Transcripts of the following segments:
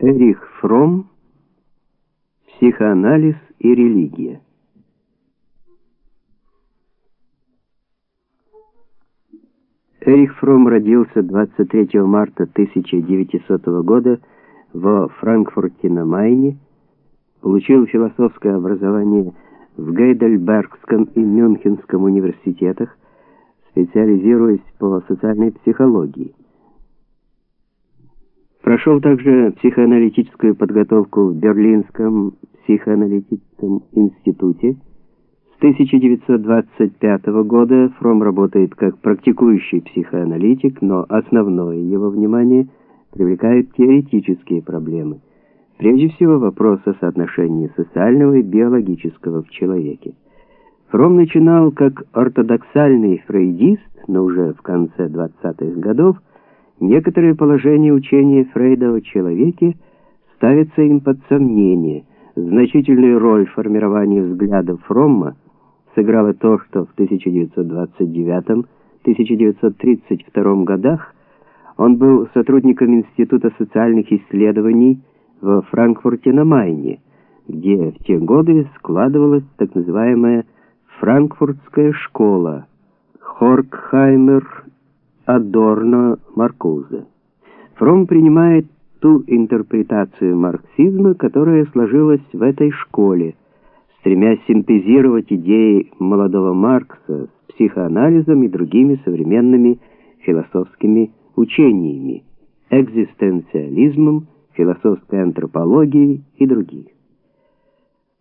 Эрих Фром Психоанализ и религия Эрих Фром родился 23 марта 1900 года во Франкфурте на Майне, получил философское образование в Гейдельбергском и Мюнхенском университетах, специализируясь по социальной психологии. Прошел также психоаналитическую подготовку в Берлинском психоаналитическом институте. С 1925 года Фром работает как практикующий психоаналитик, но основное его внимание привлекают теоретические проблемы. Прежде всего вопрос о соотношении социального и биологического в человеке. Фром начинал как ортодоксальный фрейдист, но уже в конце 20-х годов Некоторые положения учения Фрейда о человеке ставятся им под сомнение. Значительную роль в формировании взглядов Фромма сыграло то, что в 1929-1932 годах он был сотрудником Института социальных исследований во Франкфурте на Майне, где в те годы складывалась так называемая Франкфуртская школа Хоркхаймер Адорно Маркузе. Фром принимает ту интерпретацию марксизма, которая сложилась в этой школе, стремясь синтезировать идеи молодого Маркса с психоанализом и другими современными философскими учениями, экзистенциализмом, философской антропологией и других.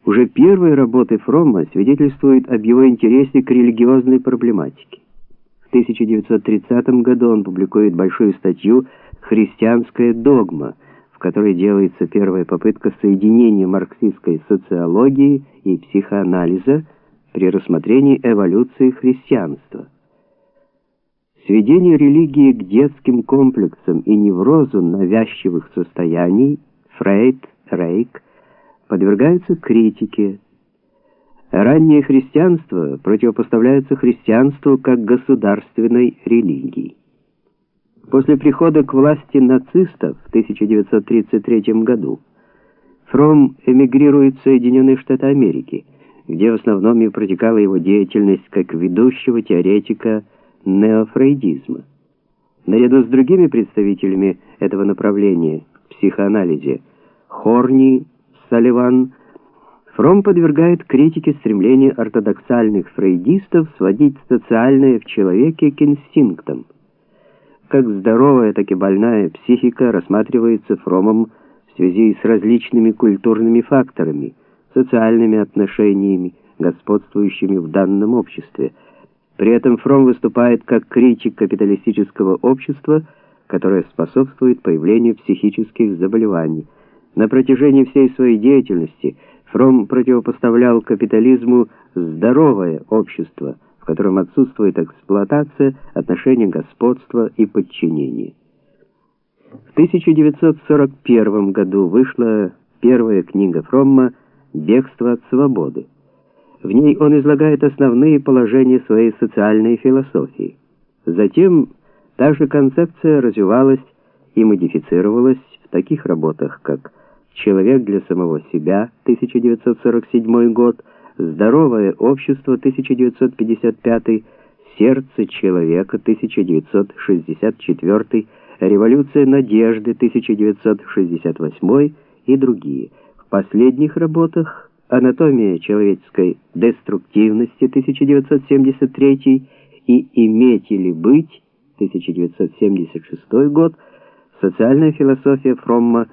Уже первые работы Фромма свидетельствуют об его интересе к религиозной проблематике. В 1930 году он публикует большую статью «Христианская догма», в которой делается первая попытка соединения марксистской социологии и психоанализа при рассмотрении эволюции христианства. Сведение религии к детским комплексам и неврозу навязчивых состояний Фрейд, Рейк подвергаются критике, Раннее христианство противопоставляется христианству как государственной религии. После прихода к власти нацистов в 1933 году Фром эмигрирует в Соединенные Штаты Америки, где в основном и протекала его деятельность как ведущего теоретика неофрейдизма. Наряду с другими представителями этого направления в психоанализе Хорни, Салливан, Фром подвергает критике стремление ортодоксальных фрейдистов сводить социальное в человеке к инстинктам. Как здоровая, так и больная психика рассматривается Фромом в связи с различными культурными факторами, социальными отношениями, господствующими в данном обществе. При этом Фром выступает как критик капиталистического общества, которое способствует появлению психических заболеваний. На протяжении всей своей деятельности – Фром противопоставлял капитализму здоровое общество, в котором отсутствует эксплуатация, отношения господства и подчинения. В 1941 году вышла первая книга Фромма «Бегство от свободы». В ней он излагает основные положения своей социальной философии. Затем та же концепция развивалась и модифицировалась в таких работах, как Человек для самого себя, 1947 год, Здоровое общество, 1955, Сердце человека, 1964, Революция надежды, 1968 и другие. В последних работах Анатомия человеческой деструктивности, 1973 и Иметь или быть, 1976 год, Социальная философия Фромма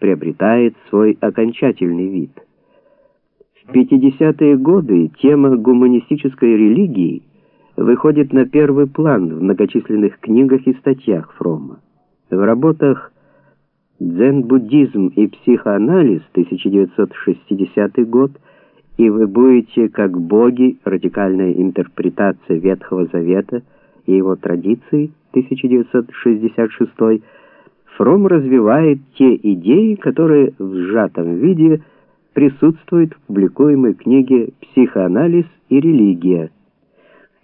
приобретает свой окончательный вид. В 50-е годы тема гуманистической религии выходит на первый план в многочисленных книгах и статьях Фромма. В работах «Дзен-буддизм и психоанализ» 1960 год и «Вы будете как боги. Радикальная интерпретация Ветхого Завета и его традиции» 1966 год Фром развивает те идеи, которые в сжатом виде присутствуют в публикуемой книге «Психоанализ и религия».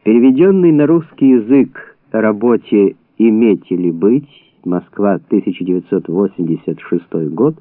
Переведенный на русский язык работе «Иметь или быть» Москва, 1986 год,